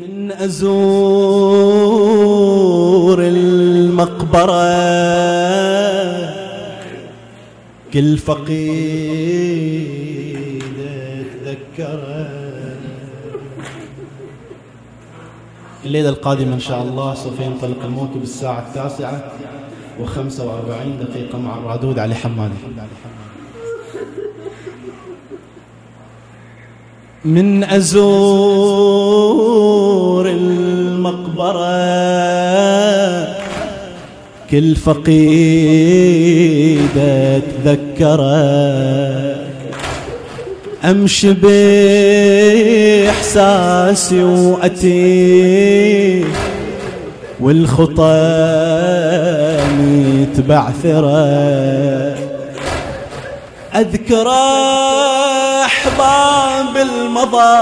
من أزور المقبرة كل فقيد اتذكره الليلة القادمة إن شاء الله سوف ينطلق الموكب الساعة التاسعة وخمسة وأربعين دقيقة مع الرادود علي حمادي. من أزور المقبرة. كل فقيد اتذكره أمشي بإحساسي وأتي والخطى متبعثرة اذكر احباب المضى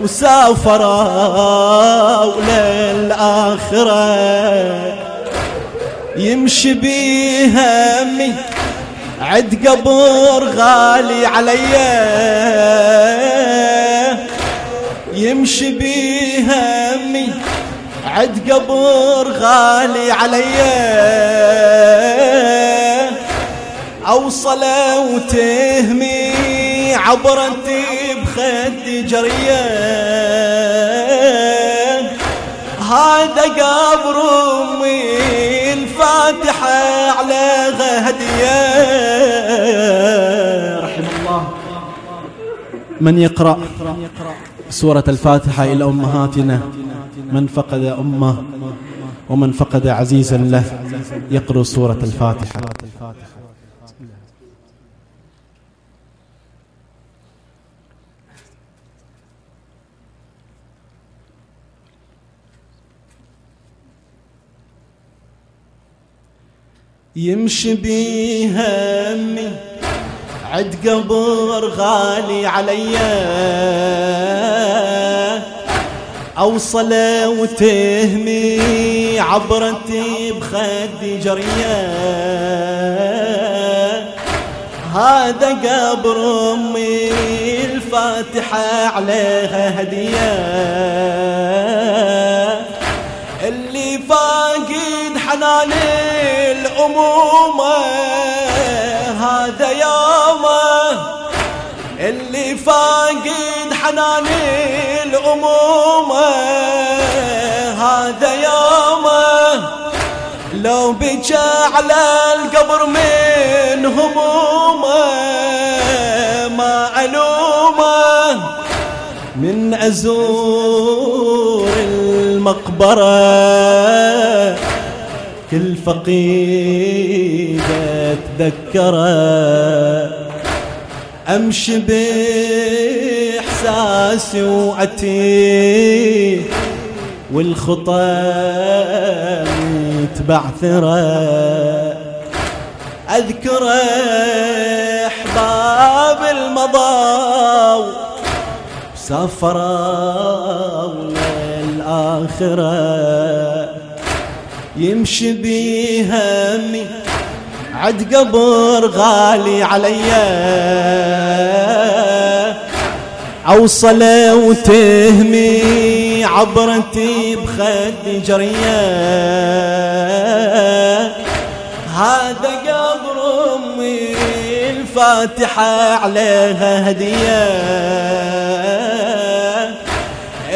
وسافروا للآخرة يمشي بيها همي عد قبر غالي علي. يمشي بيها همي عد قبر غالي علي. اوصل وتهمي عبرتي بخد جرية. هذا قبر أمي الفاتحة على هديه رحم الله. من يقرأ سورة الفاتحة إلى أمهاتنا؟ من فقد أمه ومن فقد عزيزا له. يقرأ سورة الفاتحة. يمشي بيها همي عد قبر غالي علي. اوصل وتهمي عبرتي بخدي جرية. هذا قبر أمي الفاتحة عليها هدية. اللي فاقد حناني الأمومة هذا يومه. اللي فاقد حناني الأمومة هذا يومه. لو بكى على القبر من همومه ما ألومه من أزور المقبرة. كل فقيد اتذكره أمشي بإحساسي واتي والخطى متبعثرة. أذكر أحباب المضى سافروا للآخرة. يمشي بيها همي. عد قبر غالي علي. أوصل وتهمي عبرتي بخد جرية. هذا قبر أمي الفاتحة عليها هدية.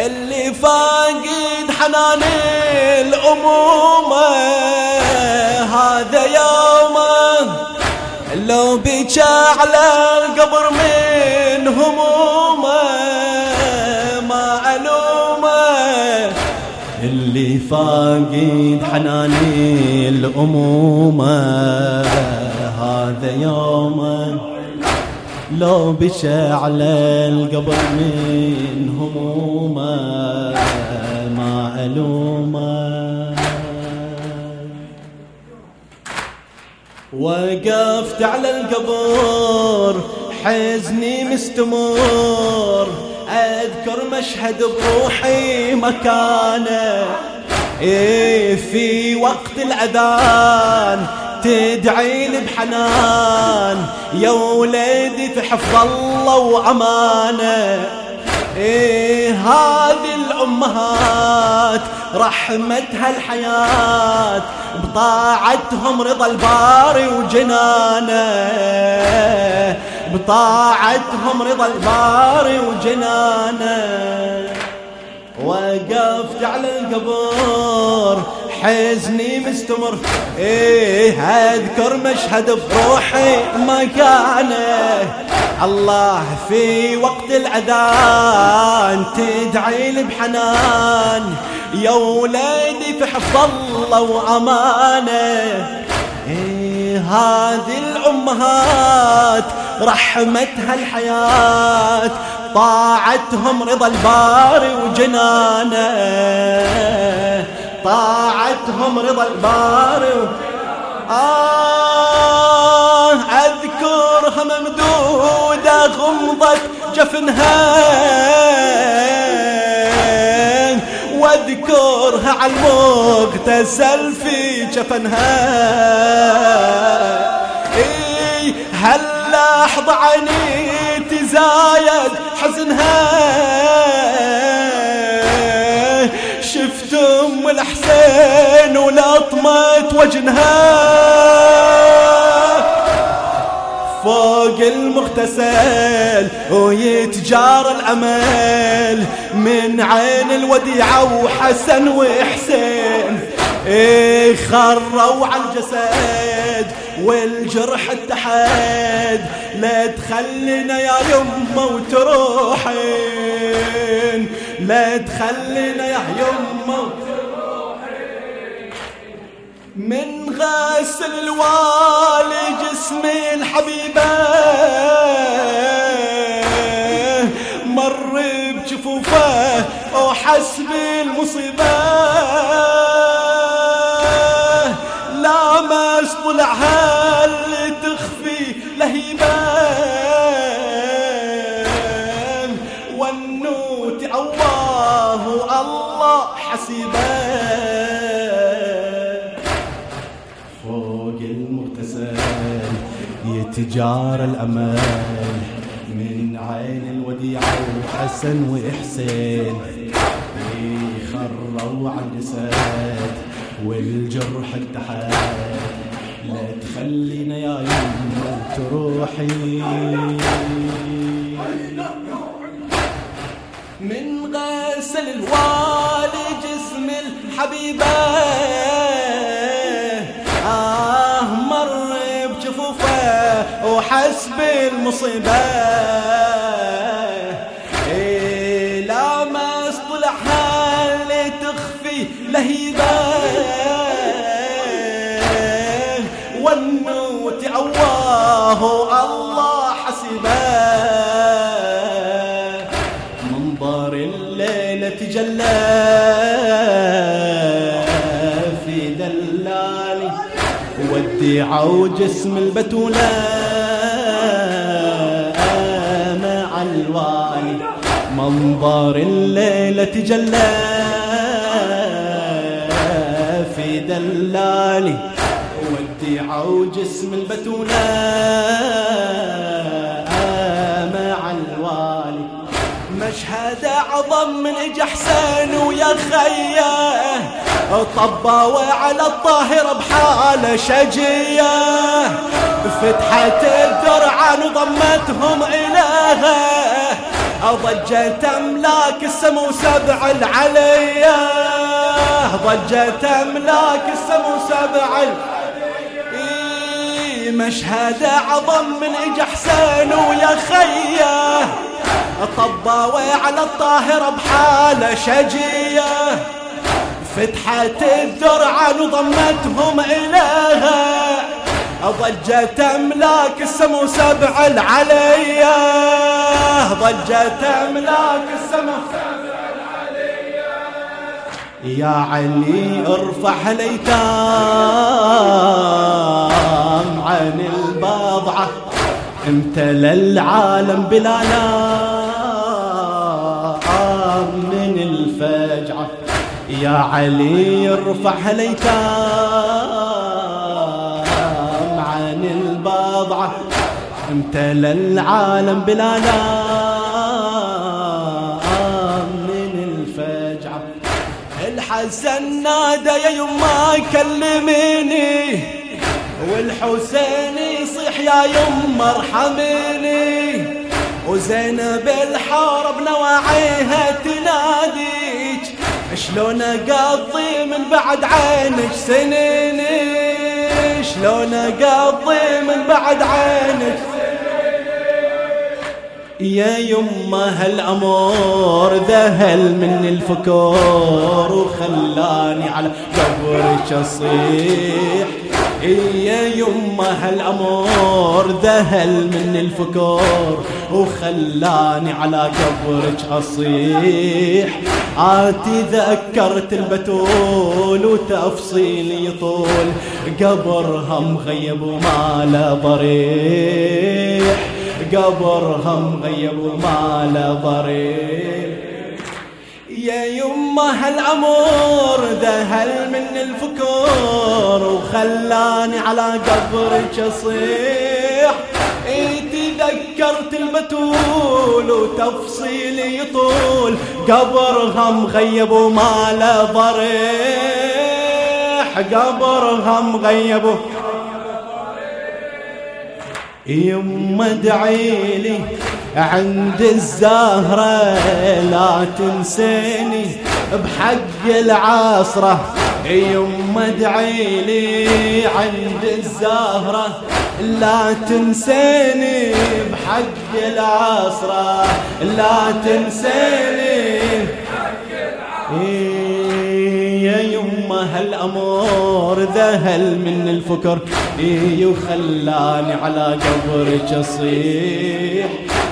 اللي فاقد حناني الأمومة هذا يومه لو بيجا على القبر من همومه ما ألومه اللي فاقد حناني الأمومة هذا يومه لو بشى على القبر من همومه ما ألومه وقفت على القبر حزني مستمر. أذكر مشهد بروحي مكانه. إيه في وقت الأذان تدعيني بحنان. يا وليدي في حفظ الله وأمانه. إيه الأمهات. رحمتها الحياة بطاعتهم رضا الباري وجنانه. بطاعتهم رضا الباري وجنانه. وقفت على القبر حزني مستمر. إيه أذكر مشهد بروحي مكانه الله في وقت الأذان تدعي لي بحنان. يا وليدي في حفظ الله وأمانه. إيه هذه الأمهات رحمتها الحياة. طاعتهم رضا الباري وجنانه. طاعتهم رضا الباري آه أذكرها ممدودة غمضت جفنها. واذكرها على المغتسل في جفنها. إيه هل لحظة عيني تزايد حزنها؟ ام الحسين ولطمة وجنها. فوق المغتسل ويتجار الأمل من عين الوديعة وحسن وحسين إيه خروا على الجسد والجرح اتحد لا تخلينا يا يمه وتروحين لا تخلينا يا يمه من غسل الوالي جسمي الحبيبة مر بجفوفه وحس بالمصيبة. يتجار الأمل من عين الوديعة وحسن وإحسين يخروا على الجسد والجرح اتحاد لا تخلينا يا يمه تروحي. من غسل الوالي جسم الحبيبة بالمصيبة إيه لا ما اصطلحها اللي تخفي لهيبة. والنوت الله الله حسبه. منظر الليلة تجلى في دلالي ودعوا جسم البتولة مع الوالي منظر الليلة تجلى في دلالي. ودعوا جسم البتولة مع مشهد أعظم من إجا حسين ويا خية. طبوا على الطاهر بحالة شجية. فتحت الدرعان وضمتهم إليها. ضجت أملاك السمو سبع العليا ضجت أملاك السمو سبع إيه مشهد أعظم من إجا حسين ويا خية. طباوي على الطاهرة بحالة شجية. فتحت الدرعان وضمتهم إليها. ضجت أملاك السمو سبع العليا. ضجت أملاك السمو يا علي ارفع الايتام امتلى العالم بلا من الفجعة يا علي ارفع الايتام عن البضعة امتلى العالم بلا من الفجعة الحسن نادى يا يما كلميني والحسين يصيح يا يما ارحميني وزينب الحارب نواعيها تناديك. شلون أقضي من بعد عينك سنيني شلون أقضي من بعد عينك يا يما هالأمور ذهل من الفكور وخلاني على قبرك أصيح. يا يما هالامور ذهل من الفكور وخلاني على قبرك أصيح. عاتي ذكرت البتول وتفصيل يطول. قبرها مغيب وما له ضريح. قبرها مغيب وما له ضريح. يا يما هالامور ذهل من الفكور وخلاني على قبرك اصيح تذكرت البتول وتفصيل يطول قبرها مغيب وما له ضريح. قبرها مغيب يما ادعيلي عند الزهرة لا تنسيني بحق العصرة يما ادعيلي عند الزهرة لا تنسيني بحق العصرة لا تنسيني. إيه. يا يما هالامور ذهل من الفكر إيه وخلاني على قبرك اصيح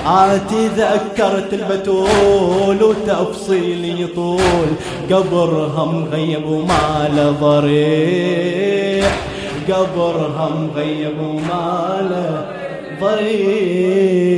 عاتي ذكرت البتول وتفصيل يطول قبرها مغيب وما له ضريح. قبرها مغيب وما له ضريح.